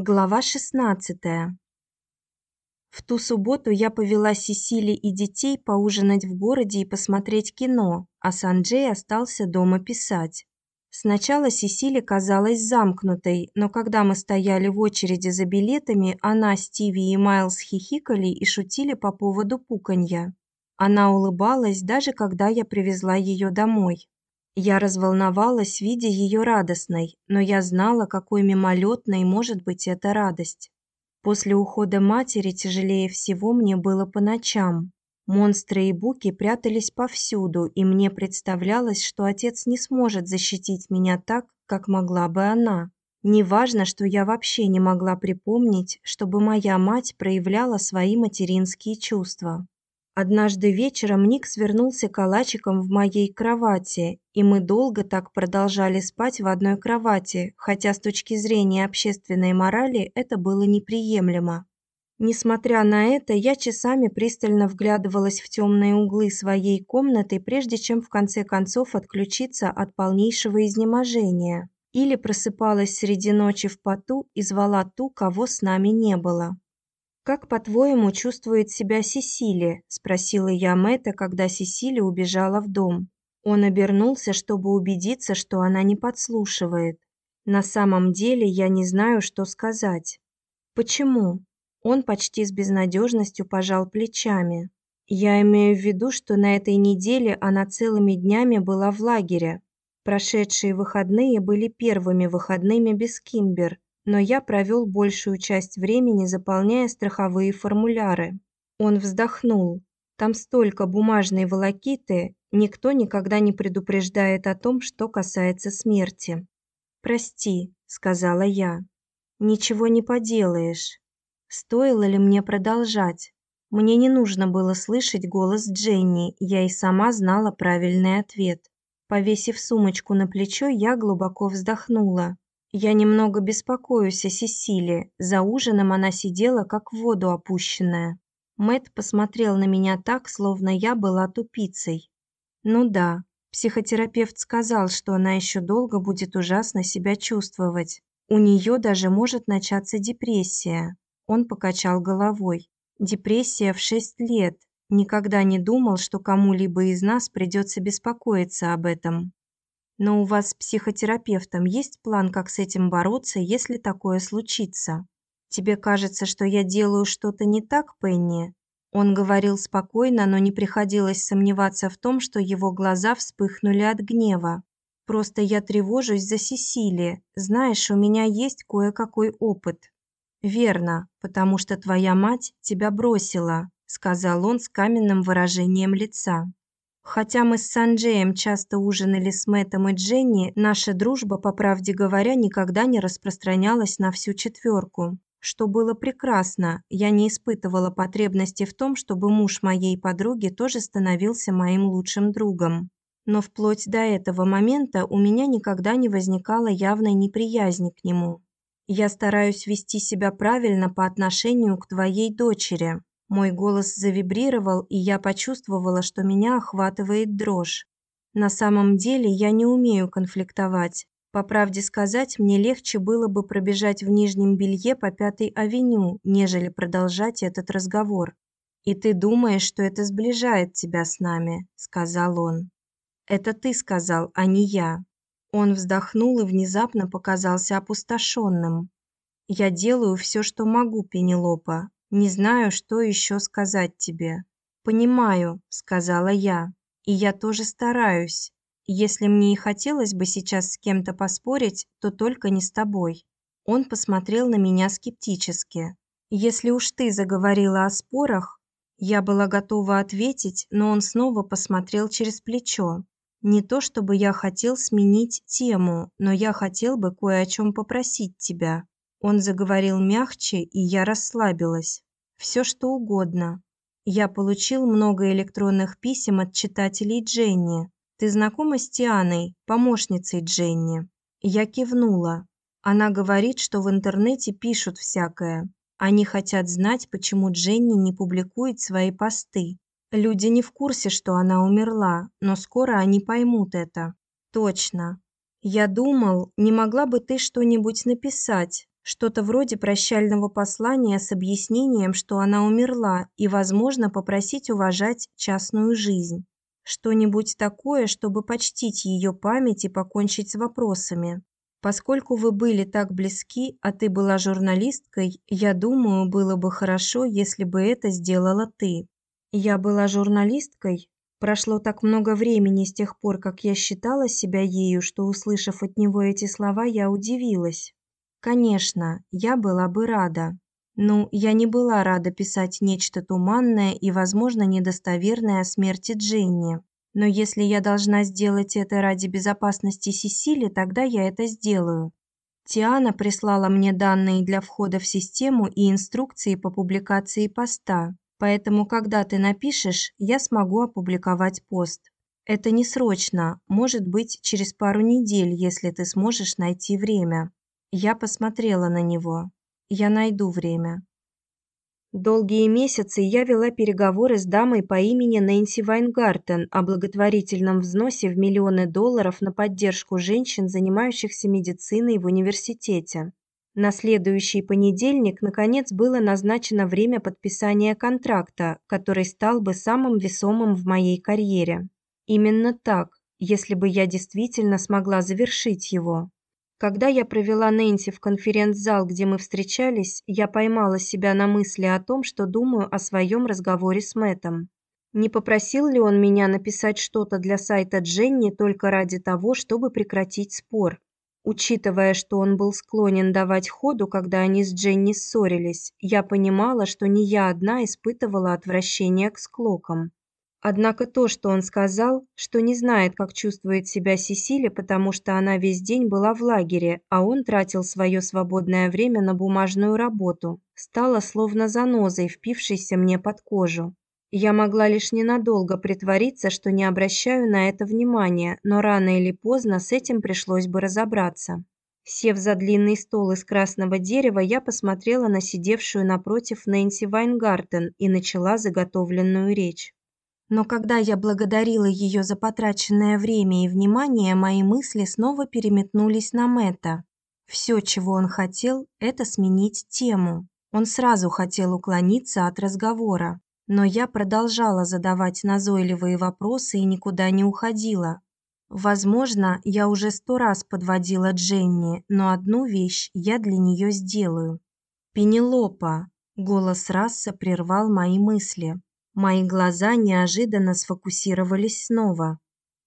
Глава 16. В ту субботу я повела Сесили и детей поужинать в городе и посмотреть кино, а Санджей остался дома писать. Сначала Сесили казалась замкнутой, но когда мы стояли в очереди за билетами, она, Стиви и Майлз хихикали и шутили по поводу пуканья. Она улыбалась даже когда я привезла ее домой. Я разволновалась, видя ее радостной, но я знала, какой мимолетной может быть эта радость. После ухода матери тяжелее всего мне было по ночам. Монстры и буки прятались повсюду, и мне представлялось, что отец не сможет защитить меня так, как могла бы она. Неважно, что я вообще не могла припомнить, чтобы моя мать проявляла свои материнские чувства. Однажды вечером Ник свернулся калачиком в моей кровати, и мы долго так продолжали спать в одной кровати, хотя с точки зрения общественной морали это было неприемлемо. Несмотря на это, я часами пристально вглядывалась в темные углы своей комнаты, прежде чем в конце концов отключиться от полнейшего изнеможения, или просыпалась среди ночи в поту и звала ту, кого с нами не было. Как, по-твоему, чувствует себя Сесилия? спросила я Мэтта, когда Сесилия убежала в дом. Он обернулся, чтобы убедиться, что она не подслушивает. На самом деле, я не знаю, что сказать. Почему? Он почти с безнадежностью пожал плечами. Я имею в виду, что на этой неделе она целыми днями была в лагере. Прошедшие выходные были первыми выходными без Кимбер, но я провел большую часть времени, заполняя страховые формуляры. Он вздохнул. Там столько бумажной волокиты, никто никогда не предупреждает о том, что касается смерти. Прости, сказала я. Ничего не поделаешь. Стоило ли мне продолжать? Мне не нужно было слышать голос Дженни, я и сама знала правильный ответ. Повесив сумочку на плечо, я глубоко вздохнула. Я немного беспокоюсь о Сесиле. За ужином она сидела как в воду опущенная. Мэт посмотрел на меня так, словно я была тупицей. Ну да, психотерапевт сказал, что она еще долго будет ужасно себя чувствовать. У нее даже может начаться депрессия. Он покачал головой. Депрессия в шесть лет. Никогда не думал, что кому-либо из нас придется беспокоиться об этом. Но у вас с психотерапевтом есть план, как с этим бороться, если такое случится? Тебе кажется, что я делаю что-то не так, Пенни? Он говорил спокойно, но не приходилось сомневаться в том, что его глаза вспыхнули от гнева. Просто я тревожусь за Сесили. Знаешь, у меня есть кое-какой опыт. Верно, потому что твоя мать тебя бросила, сказал он с каменным выражением лица. Хотя мы с Санджеем часто ужинали с Мэтом и Дженни, наша дружба, по правде говоря, никогда не распространялась на всю четверку. Что было прекрасно. Я не испытывала потребности в том, чтобы муж моей подруги тоже становился моим лучшим другом. Но вплоть до этого момента у меня никогда не возникало явной неприязни к нему. Я стараюсь вести себя правильно по отношению к твоей дочери. Мой голос завибрировал, и я почувствовала, что меня охватывает дрожь. На самом деле я не умею конфликтовать. По правде сказать, мне легче было бы пробежать в нижнем белье по Пятой авеню, нежели продолжать этот разговор. И ты думаешь, что это сближает тебя с нами, сказал он. Это ты сказал, а не я. Он вздохнул и внезапно показался опустошенным. Я делаю все, что могу, Пенелопа, не знаю, что еще сказать тебе. Понимаю, сказала я. И я тоже стараюсь. Если мне и хотелось бы сейчас с кем-то поспорить, то только не с тобой. Он посмотрел на меня скептически. Если уж ты заговорила о спорах, я была готова ответить, но он снова посмотрел через плечо. Не то чтобы я хотел сменить тему, но я хотел бы кое о чем попросить тебя. Он заговорил мягче, и я расслабилась. Все что угодно. Я получил много электронных писем от читателей Дженни. Ты знакома с Тианой, помощницей Дженни? Я кивнула. Она говорит, что в интернете пишут всякое. Они хотят знать, почему Дженни не публикует свои посты. Люди не в курсе, что она умерла, но скоро они поймут это. Точно. Я думал, не могла бы ты что-нибудь написать, Что-то вроде прощального послания с объяснением, что она умерла, и, возможно, попросить уважать частную жизнь. Что-нибудь такое, чтобы почтить ее память и покончить с вопросами. Поскольку вы были так близки, а ты была журналисткой, я думаю, было бы хорошо, если бы это сделала ты. Я была журналисткой. Прошло так много времени с тех пор, как я считала себя ею, что услышав от него эти слова, я удивилась. Конечно, я была бы рада. Ну, я не была рада писать нечто туманное и, возможно, недостоверное о смерти Дженни. Но если я должна сделать это ради безопасности Сесили, тогда я это сделаю. Тиана прислала мне данные для входа в систему и инструкции по публикации поста. Поэтому, когда ты напишешь, я смогу опубликовать пост. Это не срочно, может быть, через пару недель, если ты сможешь найти время. Я посмотрела на него. Я найду время. Долгие месяцы я вела переговоры с дамой по имени Нэнси Вайнгартен о благотворительном взносе в миллионы долларов на поддержку женщин, занимающихся медициной в университете. На следующий понедельник наконец было назначено время подписания контракта, который стал бы самым весомым в моей карьере. Именно так, если бы я действительно смогла завершить его. Когда я провела Нэнси в конференц-зал, где мы встречались, я поймала себя на мысли о том, что думаю о своем разговоре с Мэттом. Не попросил ли он меня написать что-то для сайта Дженни только ради того, чтобы прекратить спор? Учитывая, что он был склонен давать ходу, когда они с Дженни ссорились, я понимала, что не я одна испытывала отвращение к склокам. Однако то, что он сказал, что не знает, как чувствует себя Сесилия, потому что она весь день была в лагере, а он тратил свое свободное время на бумажную работу, стало словно занозой, впившейся мне под кожу. Я могла лишь ненадолго притвориться, что не обращаю на это внимания, но рано или поздно с этим пришлось бы разобраться. Сев за длинный стол из красного дерева, я посмотрела на сидевшую напротив Нэнси Вайнгартен и начала заготовленную речь. Но когда я благодарила ее за потраченное время и внимание, мои мысли снова переметнулись на Мэтта. Все, чего он хотел, это сменить тему. Он сразу хотел уклониться от разговора, но я продолжала задавать назойливые вопросы и никуда не уходила. Возможно, я уже сто раз подводила Дженни, но одну вещь я для нее сделаю. Пенелопа, голос Расса прервал мои мысли. Мои глаза неожиданно сфокусировались снова.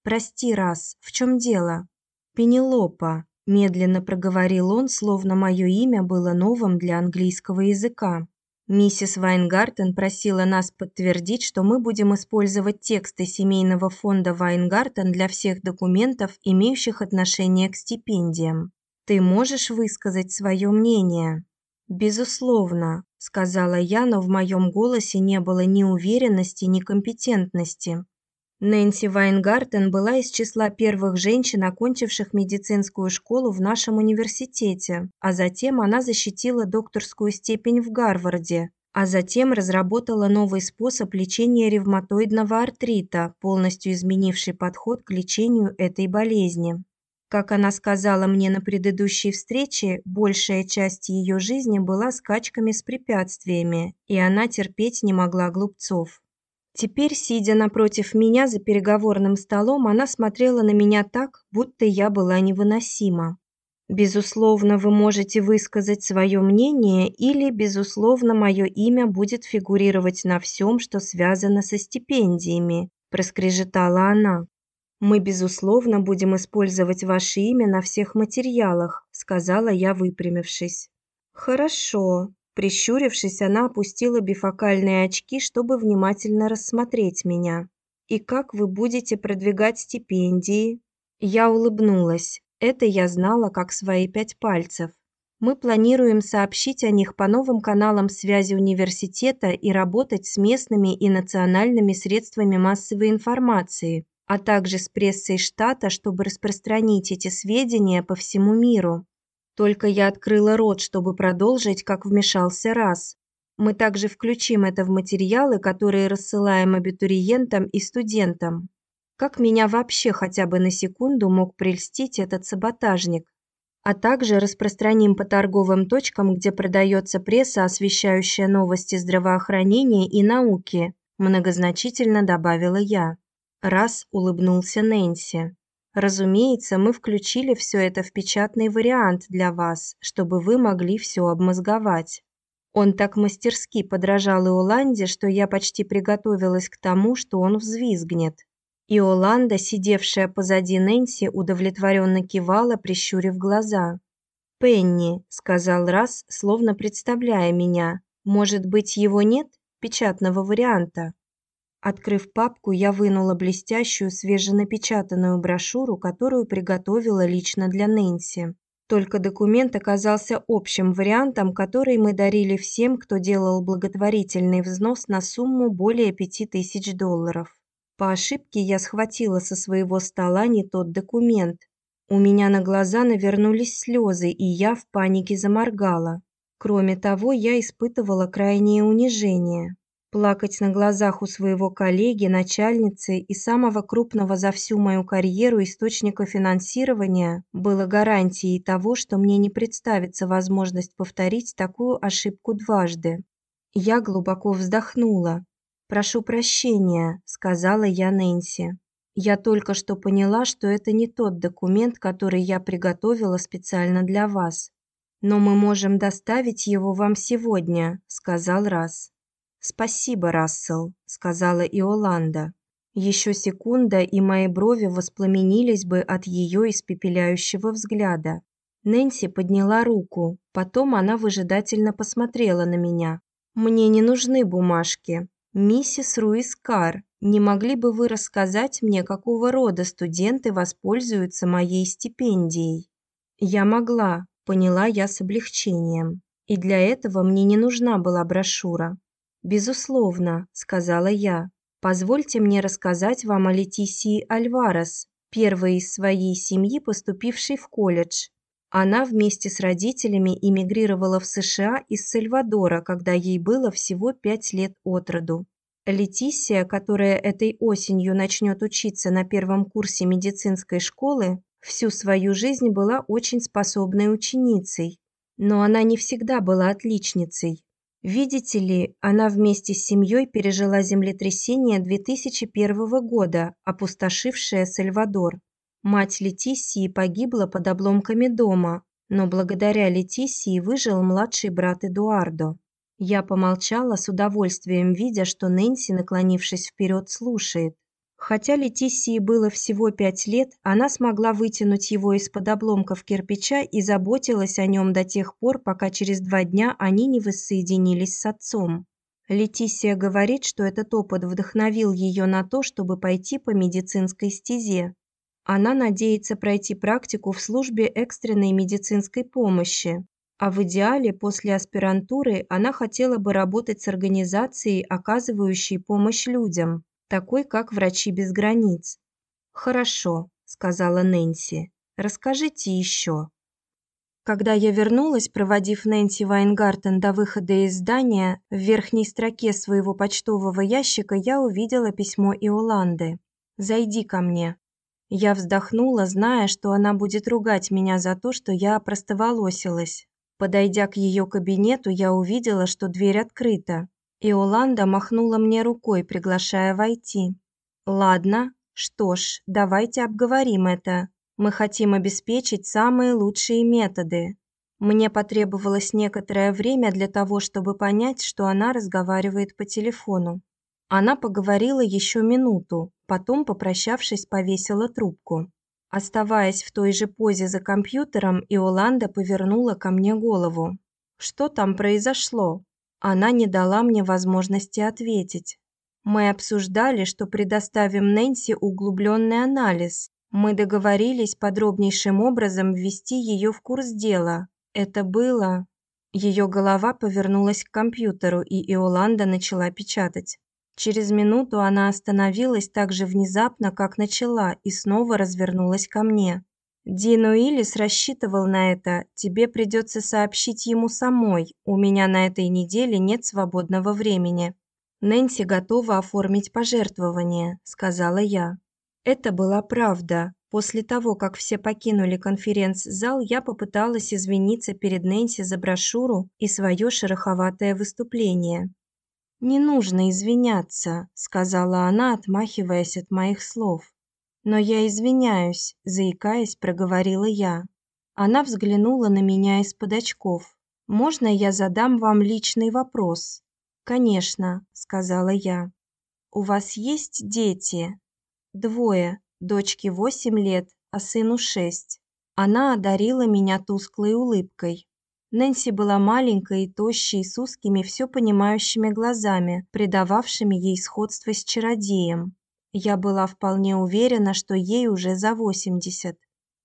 Прости, раз. В чем дело? Пенелопа, медленно проговорил он, словно мое имя было новым для английского языка. Миссис Вайнгартен просила нас подтвердить, что мы будем использовать тексты семейного фонда Вайнгартен для всех документов, имеющих отношение к стипендиям. Ты можешь высказать свое мнение? Безусловно, сказала я, но в моем голосе не было ни уверенности, ни компетентности. Нэнси Вайнгартен была из числа первых женщин, окончивших медицинскую школу в нашем университете, а затем она защитила докторскую степень в Гарварде, а затем разработала новый способ лечения ревматоидного артрита, полностью изменивший подход к лечению этой болезни. Как она сказала мне на предыдущей встрече, большая часть ее жизни была скачками с препятствиями, и она терпеть не могла глупцов. Теперь, сидя напротив меня за переговорным столом, она смотрела на меня так, будто я была невыносима. Безусловно, вы можете высказать свое мнение или, безусловно, мое имя будет фигурировать на всем, что связано со стипендиями, проскрежетала она. Мы безусловно будем использовать ваше имя на всех материалах, сказала я, выпрямившись. Хорошо, прищурившись, она опустила бифокальные очки, чтобы внимательно рассмотреть меня. И как вы будете продвигать стипендии? Я улыбнулась. Это я знала как свои пять пальцев. Мы планируем сообщить о них по новым каналам связи университета и работать с местными и национальными средствами массовой информации, а также с прессой штата, чтобы распространить эти сведения по всему миру. Только я открыла рот, чтобы продолжить, как вмешался раз. Мы также включим это в материалы, которые рассылаем абитуриентам и студентам. Как меня вообще хотя бы на секунду мог прельстить этот саботажник? а также распространим по торговым точкам, где продается пресса, освещающая новости здравоохранения и науки, многозначительно добавила я. Раз улыбнулся Нэнси. Разумеется, мы включили все это в печатный вариант для вас, чтобы вы могли все обмозговать. Он так мастерски подражал Иоланде, что я почти приготовилась к тому, что он взвизгнет. Иоланда, сидевшая позади Нэнси, удовлетворенно кивала, прищурив глаза. "Пенни", сказал раз, словно представляя меня. "Может быть, его нет печатного варианта?" Открыв папку, я вынула блестящую свеженапечатанную брошюру, которую приготовила лично для Нэнси. Только документ оказался общим вариантом, который мы дарили всем, кто делал благотворительный взнос на сумму более пяти тысяч долларов. По ошибке я схватила со своего стола не тот документ. У меня на глаза навернулись слезы, и я в панике заморгала. Кроме того, я испытывала крайнее унижение. Плакать на глазах у своего коллеги, начальницы и самого крупного за всю мою карьеру источника финансирования было гарантией того, что мне не представится возможность повторить такую ошибку дважды. Я глубоко вздохнула. "Прошу прощения", сказала я Нэнси. "Я только что поняла, что это не тот документ, который я приготовила специально для вас. Но мы можем доставить его вам сегодня", сказал Раз. Спасибо, Рассел, сказала Иоланда. Еще секунда, и мои брови воспламенились бы от ее испепеляющего взгляда. Нэнси подняла руку, потом она выжидательно посмотрела на меня. Мне не нужны бумажки. Миссис Руис Кар, не могли бы вы рассказать мне, какого рода студенты воспользуются моей стипендией? Я могла, поняла я с облегчением. И для этого мне не нужна была брошюра. Безусловно, сказала я. Позвольте мне рассказать вам о Летисии Альварес, первой из своей семьи, поступившей в колледж. Она вместе с родителями эмигрировала в США из Сальвадора, когда ей было всего пять лет от роду. Летисия, которая этой осенью начнет учиться на первом курсе медицинской школы, всю свою жизнь была очень способной ученицей, но она не всегда была отличницей. Видите ли, она вместе с семьей пережила землетрясение 2001 года, опустошившее Сальвадор. Мать Летисии погибла под обломками дома, но благодаря Летисии выжил младший брат Эдуардо. Я помолчала с удовольствием, видя, что Нэнси, наклонившись вперед, слушает. Хотя Летисии было всего пять лет, она смогла вытянуть его из-под обломков кирпича и заботилась о нем до тех пор, пока через два дня они не воссоединились с отцом. Летисия говорит, что этот опыт вдохновил ее на то, чтобы пойти по медицинской стезе. Она надеется пройти практику в службе экстренной медицинской помощи, а в идеале после аспирантуры она хотела бы работать с организацией, оказывающей помощь людям такой как Врачи без границ. Хорошо, сказала Нэнси. Расскажите еще. Когда я вернулась, проводив Нэнси Вайнгартен до выхода из здания, в верхней строке своего почтового ящика я увидела письмо Иоланды. Зайди ко мне. Я вздохнула, зная, что она будет ругать меня за то, что я опростоволосилась. Подойдя к ее кабинету, я увидела, что дверь открыта. Иоланда махнула мне рукой, приглашая войти. Ладно, что ж, давайте обговорим это. Мы хотим обеспечить самые лучшие методы. Мне потребовалось некоторое время для того, чтобы понять, что она разговаривает по телефону. Она поговорила еще минуту, потом, попрощавшись, повесила трубку. Оставаясь в той же позе за компьютером, Иоланда повернула ко мне голову. Что там произошло? Она не дала мне возможности ответить. Мы обсуждали, что предоставим Нэнси углубленный анализ. Мы договорились подробнейшим образом ввести ее в курс дела. Это было Ее голова повернулась к компьютеру, и Иоланда начала печатать. Через минуту она остановилась так же внезапно, как начала, и снова развернулась ко мне. Дин Уиллис рассчитывал на это. Тебе придется сообщить ему самой. У меня на этой неделе нет свободного времени. Нэнси готова оформить пожертвование, сказала я. Это была правда. После того, как все покинули конференц-зал, я попыталась извиниться перед Нэнси за брошюру и свое шероховатое выступление. «Не нужно извиняться», – сказала она, отмахиваясь от моих слов. «Но я извиняюсь», – заикаясь, проговорила я. Она взглянула на меня из-под очков. «Можно я задам вам личный вопрос?» «Конечно», – сказала я. «У вас есть дети?» «Двое», Дочке восемь лет, а сыну шесть. Она одарила меня тусклой улыбкой. Нэнси была маленькой и тощей, с узкими, все понимающими глазами, придававшими ей сходство с чародеем. Я была вполне уверена, что ей уже за восемьдесят.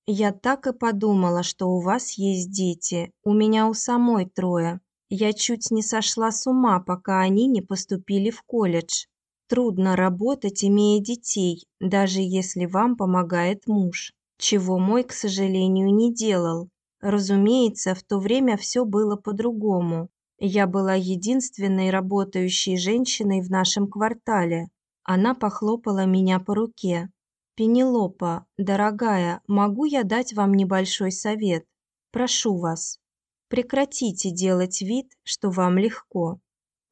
Я так и подумала, что у вас есть дети. У меня у самой трое. Я чуть не сошла с ума, пока они не поступили в колледж. Трудно работать, имея детей, даже если вам помогает муж, чего мой, к сожалению, не делал. Разумеется, в то время все было по-другому. Я была единственной работающей женщиной в нашем квартале. Она похлопала меня по руке. Пенелопа, дорогая, могу я дать вам небольшой совет? Прошу вас, прекратите делать вид, что вам легко.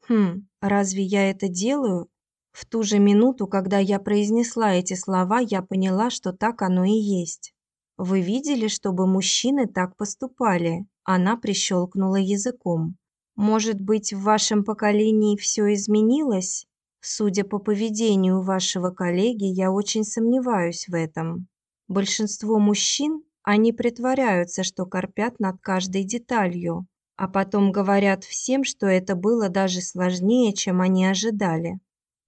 Хм, разве я это делаю? В ту же минуту, когда я произнесла эти слова, я поняла, что так оно и есть. Вы видели, чтобы мужчины так поступали? Она прищелкнула языком. Может быть, в вашем поколении все изменилось? Судя по поведению вашего коллеги, я очень сомневаюсь в этом. Большинство мужчин, они притворяются, что корпят над каждой деталью, а потом говорят всем, что это было даже сложнее, чем они ожидали.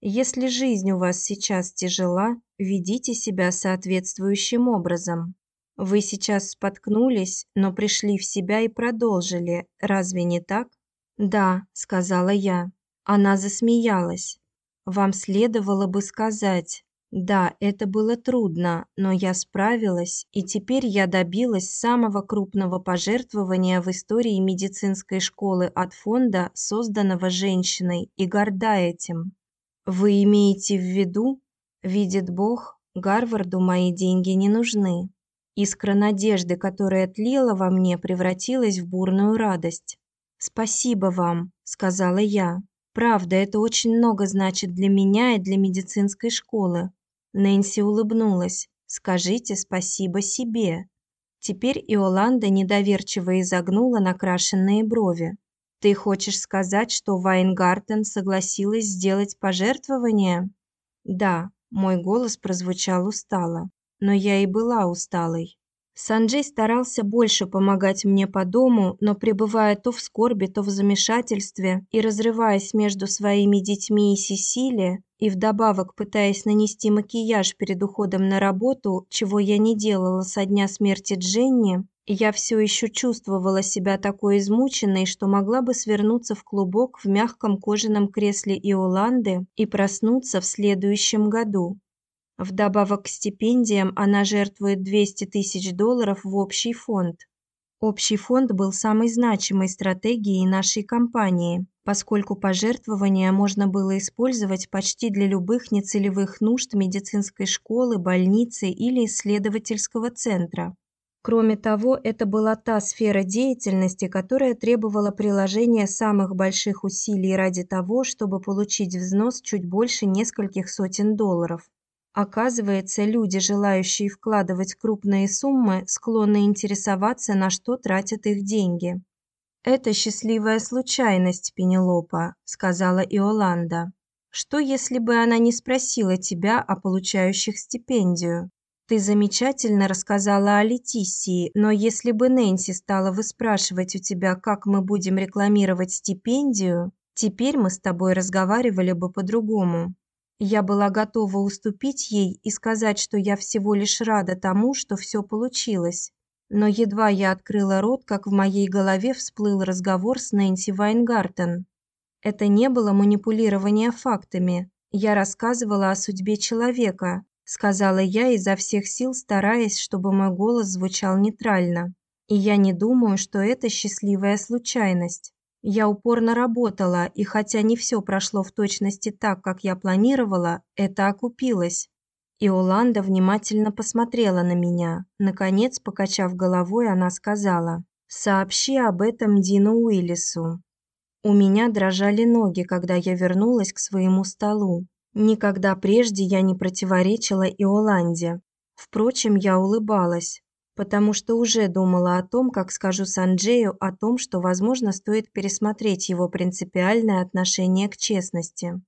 Если жизнь у вас сейчас тяжела, ведите себя соответствующим образом. Вы сейчас споткнулись, но пришли в себя и продолжили. Разве не так? Да, сказала я. Она засмеялась. Вам следовало бы сказать: "Да, это было трудно, но я справилась, и теперь я добилась самого крупного пожертвования в истории медицинской школы от фонда, созданного женщиной, и горда этим". Вы имеете в виду, видит Бог, Гарварду мои деньги не нужны. Искра надежды, которая тлела во мне, превратилась в бурную радость. Спасибо вам, сказала я. Правда, это очень много значит для меня и для медицинской школы. Нэнси улыбнулась. Скажите спасибо себе. Теперь Иоланда недоверчиво изогнула накрашенные брови. Ты хочешь сказать, что Вайнгартен согласилась сделать пожертвование? Да, мой голос прозвучал устало, но я и была усталой. Санджей старался больше помогать мне по дому, но пребывая то в скорби, то в замешательстве и разрываясь между своими детьми и Сесили, и вдобавок пытаясь нанести макияж перед уходом на работу, чего я не делала со дня смерти Дженни, я все еще чувствовала себя такой измученной, что могла бы свернуться в клубок в мягком кожаном кресле Иоланды и проснуться в следующем году. Вдобавок к стипендиям она жертвует 200 тысяч долларов в общий фонд. Общий фонд был самой значимой стратегией нашей компании, поскольку пожертвования можно было использовать почти для любых нецелевых нужд медицинской школы, больницы или исследовательского центра. Кроме того, это была та сфера деятельности, которая требовала приложения самых больших усилий ради того, чтобы получить взнос чуть больше нескольких сотен долларов. Оказывается, люди, желающие вкладывать крупные суммы, склонны интересоваться, на что тратят их деньги. Это счастливая случайность, Пенелопа, сказала Иоланда. Что если бы она не спросила тебя о получающих стипендию? Ты замечательно рассказала о Летисии, но если бы Нэнси стала выспрашивать у тебя, как мы будем рекламировать стипендию, теперь мы с тобой разговаривали бы по-другому. Я была готова уступить ей и сказать, что я всего лишь рада тому, что все получилось. Но едва я открыла рот, как в моей голове всплыл разговор с Нэнси Вайнгартен. Это не было манипулирование фактами. Я рассказывала о судьбе человека, сказала я изо всех сил, стараясь, чтобы мой голос звучал нейтрально. И я не думаю, что это счастливая случайность. Я упорно работала, и хотя не все прошло в точности так, как я планировала, это окупилось. Иоланда внимательно посмотрела на меня. Наконец, покачав головой, она сказала: "Сообщи об этом Дину Уиллису". У меня дрожали ноги, когда я вернулась к своему столу. Никогда прежде я не противоречила Иоланде. Впрочем, я улыбалась, потому что уже думала о том, как скажу Санджею о том, что, возможно, стоит пересмотреть его принципиальное отношение к честности.